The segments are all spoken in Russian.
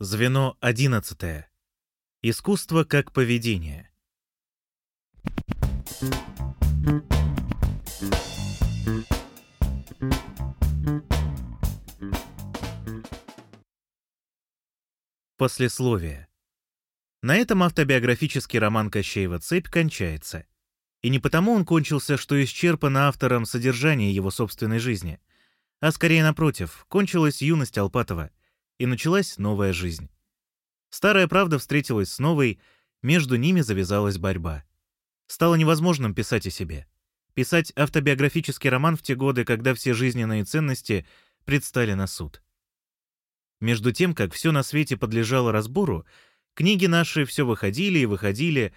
Звено 11. Искусство как поведение. Послесловие. На этом автобиографический роман Кощеева «Цепь» кончается. И не потому он кончился, что исчерпано автором содержание его собственной жизни, а скорее напротив, кончилась юность Алпатова — и началась новая жизнь. Старая правда встретилась с новой, между ними завязалась борьба. Стало невозможным писать о себе. Писать автобиографический роман в те годы, когда все жизненные ценности предстали на суд. Между тем, как все на свете подлежало разбору, книги наши все выходили и выходили,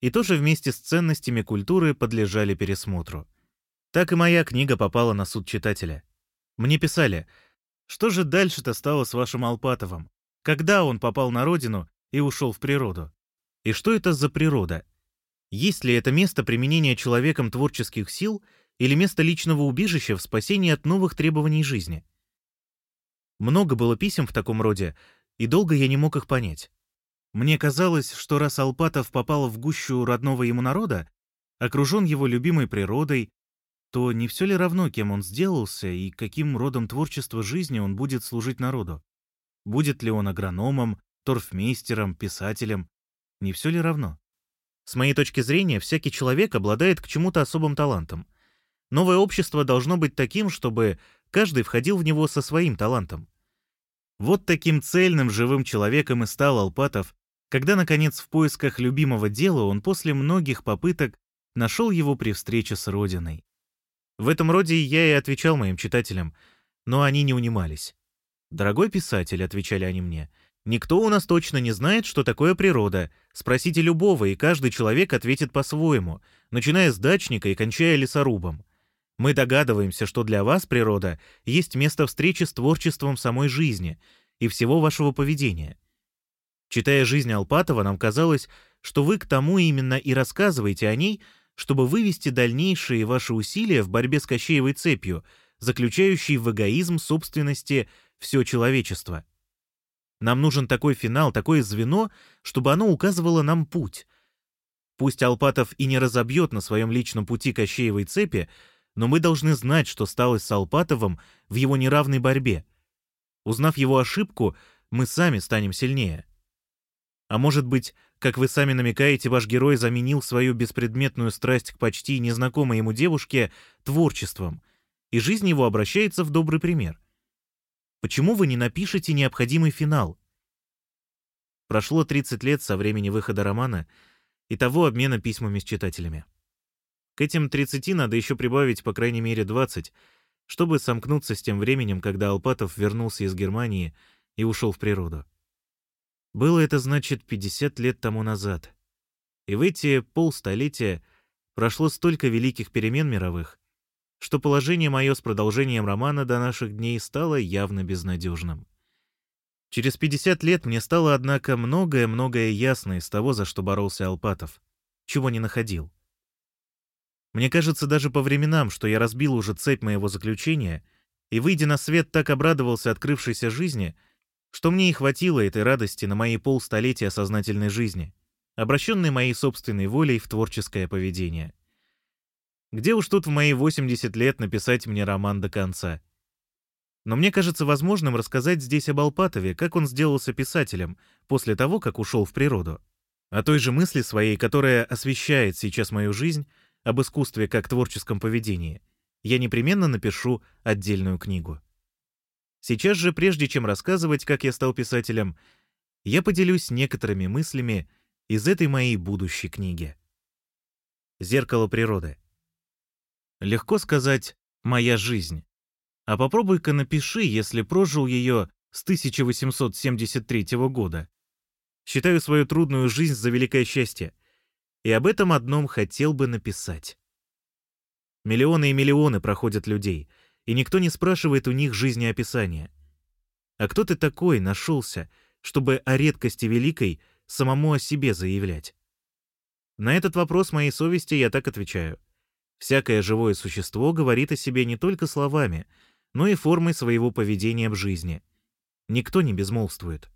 и тоже вместе с ценностями культуры подлежали пересмотру. Так и моя книга попала на суд читателя. Мне писали — что же дальше-то стало с вашим Алпатовым? Когда он попал на родину и ушел в природу? И что это за природа? Есть ли это место применения человеком творческих сил или место личного убежища в спасении от новых требований жизни? Много было писем в таком роде, и долго я не мог их понять. Мне казалось, что раз Алпатов попал в гущу родного ему народа, окружен его любимой природой, то не все ли равно, кем он сделался и каким родом творчества жизни он будет служить народу? Будет ли он агрономом, торфмейстером, писателем? Не все ли равно? С моей точки зрения, всякий человек обладает к чему-то особым талантом. Новое общество должно быть таким, чтобы каждый входил в него со своим талантом. Вот таким цельным живым человеком и стал Алпатов, когда, наконец, в поисках любимого дела он после многих попыток нашел его при встрече с Родиной. В этом роде я и отвечал моим читателям, но они не унимались. «Дорогой писатель», — отвечали они мне, — «никто у нас точно не знает, что такое природа. Спросите любого, и каждый человек ответит по-своему, начиная с дачника и кончая лесорубом. Мы догадываемся, что для вас природа есть место встречи с творчеством самой жизни и всего вашего поведения. Читая жизнь Алпатова, нам казалось, что вы к тому именно и рассказываете о ней, чтобы вывести дальнейшие ваши усилия в борьбе с Кощеевой цепью, заключающей в эгоизм собственности все человечество. Нам нужен такой финал, такое звено, чтобы оно указывало нам путь. Пусть Алпатов и не разобьет на своем личном пути Кощеевой цепи, но мы должны знать, что стало с Алпатовым в его неравной борьбе. Узнав его ошибку, мы сами станем сильнее. А может быть, как вы сами намекаете, ваш герой заменил свою беспредметную страсть к почти незнакомой ему девушке творчеством, и жизнь его обращается в добрый пример. Почему вы не напишете необходимый финал? Прошло 30 лет со времени выхода романа и того обмена письмами с читателями. К этим 30 надо еще прибавить по крайней мере 20, чтобы сомкнуться с тем временем, когда Алпатов вернулся из Германии и ушел в природу. Было это, значит, 50 лет тому назад. И в эти полстолетия прошло столько великих перемен мировых, что положение мое с продолжением романа до наших дней стало явно безнадежным. Через 50 лет мне стало, однако, многое-многое ясно из того, за что боролся Алпатов, чего не находил. Мне кажется даже по временам, что я разбил уже цепь моего заключения и, выйдя на свет, так обрадовался открывшейся жизни — что мне и хватило этой радости на мои полстолетия сознательной жизни, обращенной моей собственной волей в творческое поведение. Где уж тут в мои 80 лет написать мне роман до конца? Но мне кажется возможным рассказать здесь об Алпатове, как он сделался писателем после того, как ушел в природу. О той же мысли своей, которая освещает сейчас мою жизнь, об искусстве как творческом поведении, я непременно напишу отдельную книгу. Сейчас же, прежде чем рассказывать, как я стал писателем, я поделюсь некоторыми мыслями из этой моей будущей книги. Зеркало природы. Легко сказать «моя жизнь». А попробуй-ка напиши, если прожил ее с 1873 года. Считаю свою трудную жизнь за великое счастье. И об этом одном хотел бы написать. Миллионы и миллионы проходят людей — и никто не спрашивает у них жизнеописания. А кто ты такой нашелся, чтобы о редкости великой самому о себе заявлять? На этот вопрос моей совести я так отвечаю. Всякое живое существо говорит о себе не только словами, но и формой своего поведения в жизни. Никто не безмолвствует.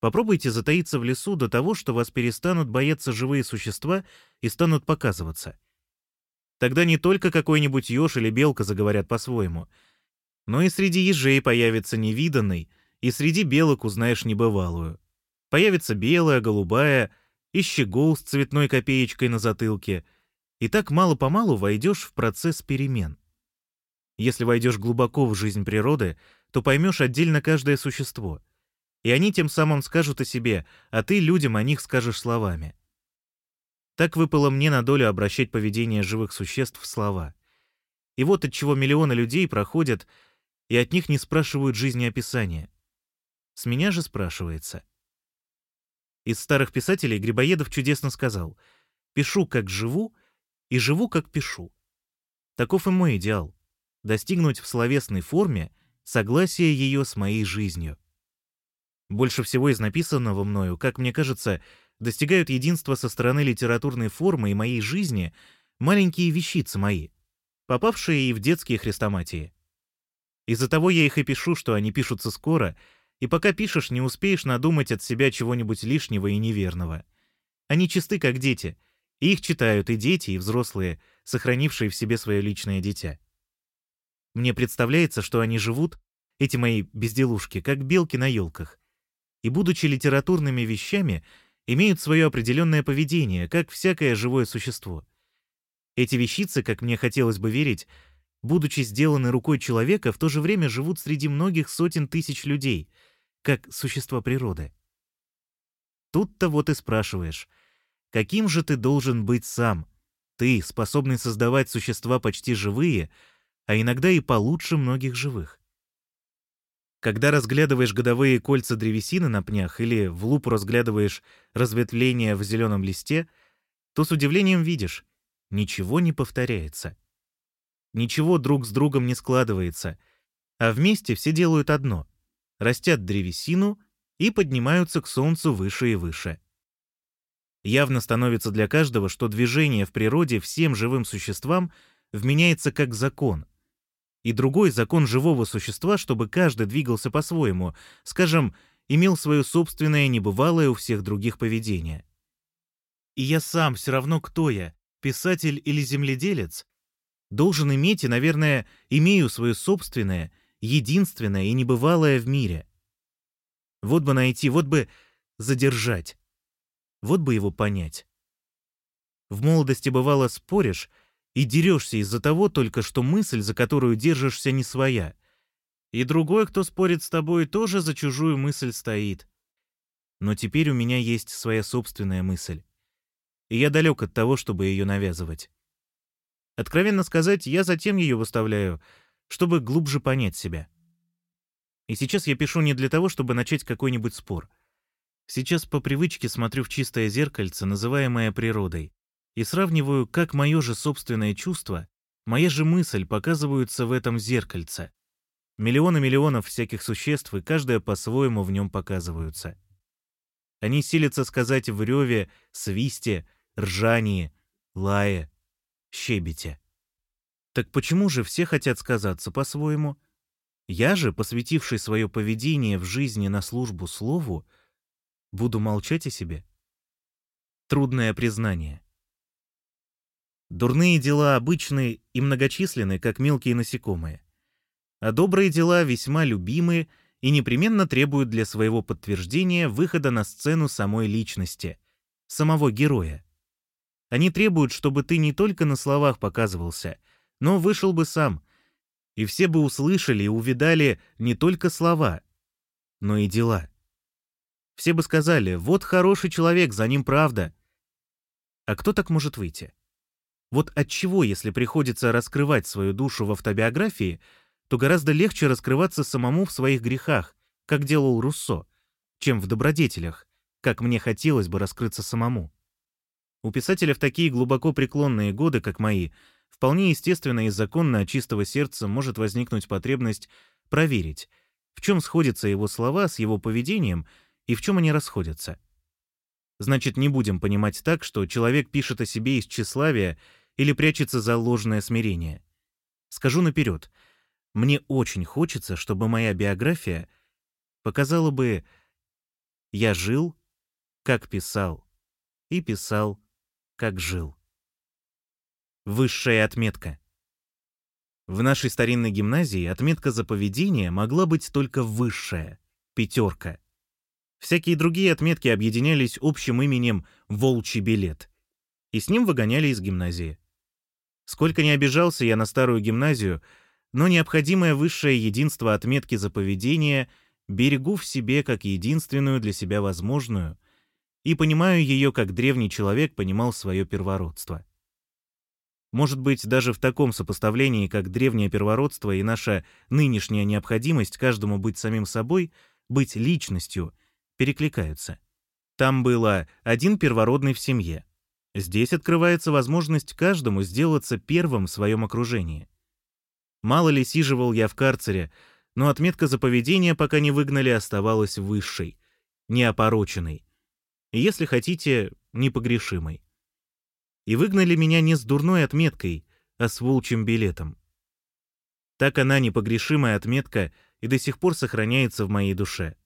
Попробуйте затаиться в лесу до того, что вас перестанут бояться живые существа и станут показываться. Тогда не только какой-нибудь еж или белка заговорят по-своему, но и среди ежей появится невиданный, и среди белок узнаешь небывалую. Появится белая, голубая, и щегол с цветной копеечкой на затылке, и так мало-помалу войдешь в процесс перемен. Если войдешь глубоко в жизнь природы, то поймешь отдельно каждое существо — и они тем самым скажут о себе, а ты людям о них скажешь словами. Так выпало мне на долю обращать поведение живых существ в слова. И вот от чего миллионы людей проходят, и от них не спрашивают жизнеописания. С меня же спрашивается. Из старых писателей Грибоедов чудесно сказал «Пишу, как живу, и живу, как пишу». Таков и мой идеал — достигнуть в словесной форме согласия ее с моей жизнью. Больше всего из написанного мною, как мне кажется, достигают единства со стороны литературной формы и моей жизни маленькие вещицы мои, попавшие и в детские хрестоматии. Из-за того я их и пишу, что они пишутся скоро, и пока пишешь, не успеешь надумать от себя чего-нибудь лишнего и неверного. Они чисты, как дети, и их читают и дети, и взрослые, сохранившие в себе свое личное дитя. Мне представляется, что они живут, эти мои безделушки, как белки на елках, и, будучи литературными вещами, имеют свое определенное поведение, как всякое живое существо. Эти вещицы, как мне хотелось бы верить, будучи сделаны рукой человека, в то же время живут среди многих сотен тысяч людей, как существа природы. Тут-то вот и спрашиваешь, каким же ты должен быть сам? Ты, способный создавать существа почти живые, а иногда и получше многих живых. Когда разглядываешь годовые кольца древесины на пнях или в лупу разглядываешь разветвления в зеленом листе, то с удивлением видишь — ничего не повторяется. Ничего друг с другом не складывается, а вместе все делают одно — растят древесину и поднимаются к солнцу выше и выше. Явно становится для каждого, что движение в природе всем живым существам вменяется как закон — и другой закон живого существа, чтобы каждый двигался по-своему, скажем, имел свое собственное небывалое у всех других поведение. И я сам все равно кто я, писатель или земледелец, должен иметь и, наверное, имею свое собственное, единственное и небывалое в мире. Вот бы найти, вот бы задержать, вот бы его понять. В молодости бывало споришь, и дерешься из-за того только, что мысль, за которую держишься, не своя. И другой, кто спорит с тобой, тоже за чужую мысль стоит. Но теперь у меня есть своя собственная мысль. И я далек от того, чтобы ее навязывать. Откровенно сказать, я затем ее выставляю, чтобы глубже понять себя. И сейчас я пишу не для того, чтобы начать какой-нибудь спор. Сейчас по привычке смотрю в чистое зеркальце, называемое природой, и сравниваю, как мое же собственное чувство, моя же мысль показываются в этом зеркальце. Миллионы миллионов всяких существ, и каждая по-своему в нем показываются. Они силятся сказать в реве, свисте, ржании, лае, щебете. Так почему же все хотят сказаться по-своему? Я же, посвятивший свое поведение в жизни на службу слову, буду молчать о себе? Трудное признание. Дурные дела обычны и многочисленны, как мелкие насекомые. А добрые дела весьма любимы и непременно требуют для своего подтверждения выхода на сцену самой личности, самого героя. Они требуют, чтобы ты не только на словах показывался, но вышел бы сам, и все бы услышали и увидали не только слова, но и дела. Все бы сказали, вот хороший человек, за ним правда. А кто так может выйти? Вот от чего, если приходится раскрывать свою душу в автобиографии, то гораздо легче раскрываться самому в своих грехах, как делал Руссо, чем в добродетелях, как мне хотелось бы раскрыться самому. У писателя в такие глубоко преклонные годы, как мои, вполне естественно и законно от чистого сердца может возникнуть потребность проверить, в чем сходятся его слова с его поведением и в чем они расходятся. Значит, не будем понимать так, что человек пишет о себе из тщеславия или прячется за ложное смирение. Скажу наперед, мне очень хочется, чтобы моя биография показала бы Я жил, как писал, и писал, как жил. Высшая отметка. В нашей старинной гимназии отметка за поведение могла быть только высшая — пятерка. Всякие другие отметки объединялись общим именем «волчий билет», и с ним выгоняли из гимназии. Сколько не обижался я на старую гимназию, но необходимое высшее единство отметки за поведение берегу в себе как единственную для себя возможную и понимаю ее, как древний человек понимал свое первородство. Может быть, даже в таком сопоставлении, как древнее первородство и наша нынешняя необходимость каждому быть самим собой, быть личностью, перекликаются. Там было один первородный в семье. Здесь открывается возможность каждому сделаться первым в своем окружении. Мало ли сиживал я в карцере, но отметка за поведение, пока не выгнали, оставалась высшей, неопороченной. Если хотите, непогрешимой. И выгнали меня не с дурной отметкой, а с волчьим билетом. Так она, непогрешимая отметка, и до сих пор сохраняется в моей душе.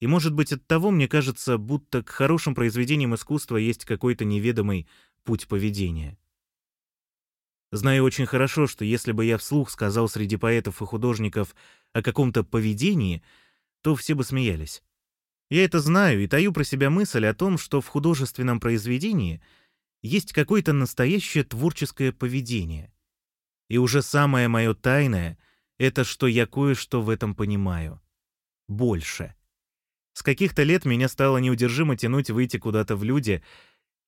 И, может быть, от того мне кажется, будто к хорошим произведениям искусства есть какой-то неведомый путь поведения. Знаю очень хорошо, что если бы я вслух сказал среди поэтов и художников о каком-то поведении, то все бы смеялись. Я это знаю и таю про себя мысль о том, что в художественном произведении есть какое-то настоящее творческое поведение. И уже самое мое тайное — это что я кое-что в этом понимаю. Больше. С каких-то лет меня стало неудержимо тянуть выйти куда-то в люди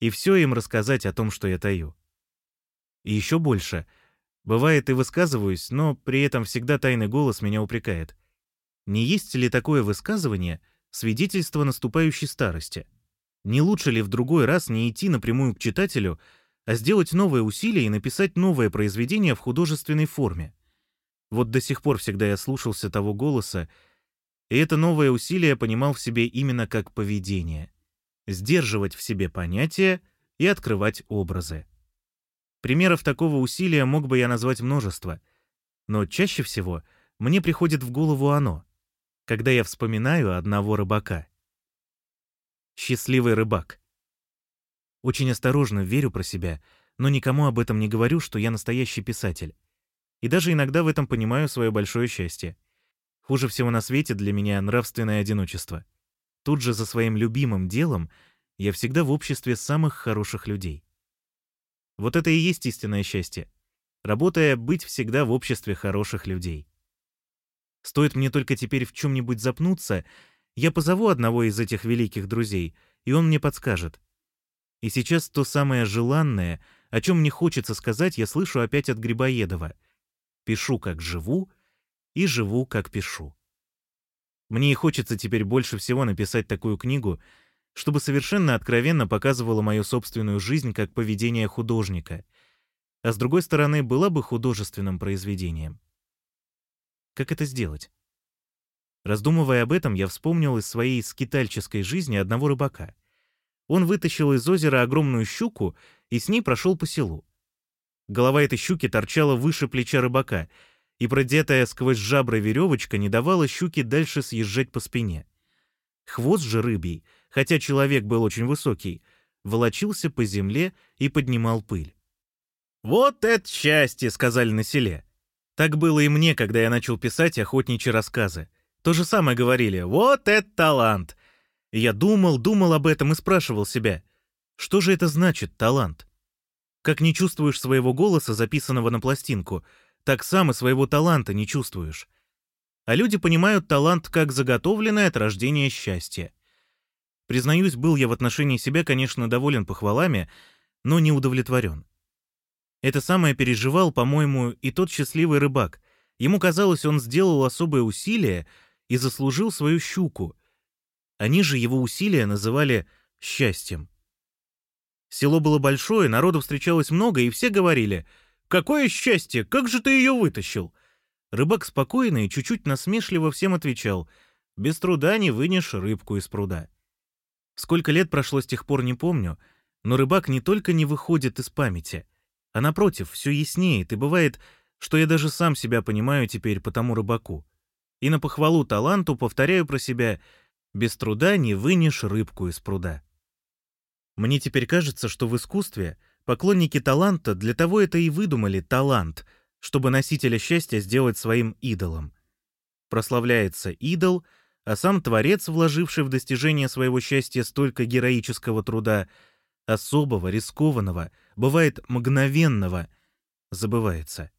и все им рассказать о том, что я таю. И еще больше. Бывает и высказываюсь, но при этом всегда тайный голос меня упрекает. Не есть ли такое высказывание свидетельство наступающей старости? Не лучше ли в другой раз не идти напрямую к читателю, а сделать новое усилие и написать новое произведение в художественной форме? Вот до сих пор всегда я слушался того голоса, и это новое усилие понимал в себе именно как поведение. Сдерживать в себе понятия и открывать образы. Примеров такого усилия мог бы я назвать множество, но чаще всего мне приходит в голову оно, когда я вспоминаю одного рыбака. Счастливый рыбак. Очень осторожно верю про себя, но никому об этом не говорю, что я настоящий писатель. И даже иногда в этом понимаю свое большое счастье — Хуже всего на свете для меня нравственное одиночество. Тут же за своим любимым делом я всегда в обществе самых хороших людей. Вот это и есть истинное счастье. Работая, быть всегда в обществе хороших людей. Стоит мне только теперь в чем-нибудь запнуться, я позову одного из этих великих друзей, и он мне подскажет. И сейчас то самое желанное, о чем мне хочется сказать, я слышу опять от Грибоедова. «Пишу, как живу, и живу, как пишу. Мне и хочется теперь больше всего написать такую книгу, чтобы совершенно откровенно показывала мою собственную жизнь как поведение художника, а с другой стороны, была бы художественным произведением. Как это сделать? Раздумывая об этом, я вспомнил из своей скитальческой жизни одного рыбака. Он вытащил из озера огромную щуку и с ней прошел по селу. Голова этой щуки торчала выше плеча рыбака — и продетая сквозь жабры веревочка не давала щуке дальше съезжать по спине. Хвост же рыбий, хотя человек был очень высокий, волочился по земле и поднимал пыль. «Вот это счастье!» — сказали на селе. Так было и мне, когда я начал писать охотничьи рассказы. То же самое говорили «Вот это талант!» И я думал, думал об этом и спрашивал себя, что же это значит талант? Как не чувствуешь своего голоса, записанного на пластинку — так сам и своего таланта не чувствуешь. А люди понимают талант как заготовленное от рождения счастье. Признаюсь, был я в отношении себя, конечно, доволен похвалами, но не удовлетворен. Это самое переживал, по-моему, и тот счастливый рыбак. Ему казалось, он сделал особое усилие и заслужил свою щуку. Они же его усилия называли счастьем. Село было большое, народу встречалось много, и все говорили — Какое счастье! Как же ты ее вытащил?» Рыбак спокойно и чуть-чуть насмешливо всем отвечал. «Без труда не вынешь рыбку из пруда». Сколько лет прошло с тех пор, не помню, но рыбак не только не выходит из памяти, а напротив, все яснеет, и бывает, что я даже сам себя понимаю теперь по тому рыбаку. И на похвалу таланту повторяю про себя Без труда не вынешь рыбку из пруда. Мне теперь кажется, что в искусстве поклонники таланта для того это и выдумали талант, чтобы носителя счастья сделать своим идолом. Прославляется идол, а сам творец, вложивший в достижение своего счастья столько героического труда, особого, рискованного, бывает мгновенного, забывается.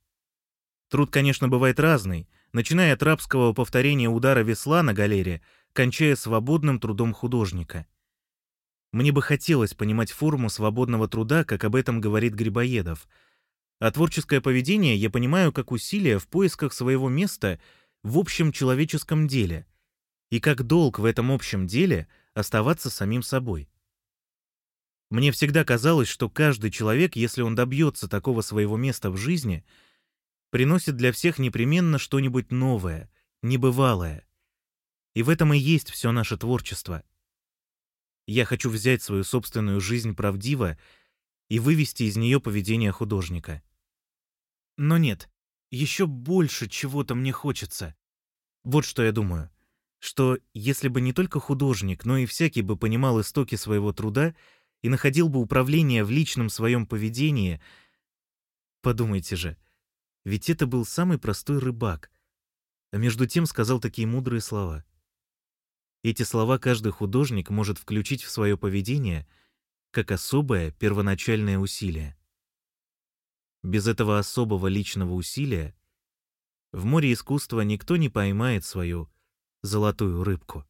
Труд, конечно, бывает разный, начиная от рабского повторения удара весла на галере, кончая свободным трудом художника. Мне бы хотелось понимать форму свободного труда, как об этом говорит Грибоедов. А творческое поведение я понимаю как усилие в поисках своего места в общем человеческом деле и как долг в этом общем деле оставаться самим собой. Мне всегда казалось, что каждый человек, если он добьется такого своего места в жизни — приносит для всех непременно что-нибудь новое, небывалое. И в этом и есть все наше творчество. Я хочу взять свою собственную жизнь правдиво и вывести из нее поведение художника. Но нет, еще больше чего-то мне хочется. Вот что я думаю, что если бы не только художник, но и всякий бы понимал истоки своего труда и находил бы управление в личном своем поведении, подумайте же — ведь это был самый простой рыбак, а между тем сказал такие мудрые слова. Эти слова каждый художник может включить в свое поведение как особое первоначальное усилие. Без этого особого личного усилия в море искусства никто не поймает свою золотую рыбку.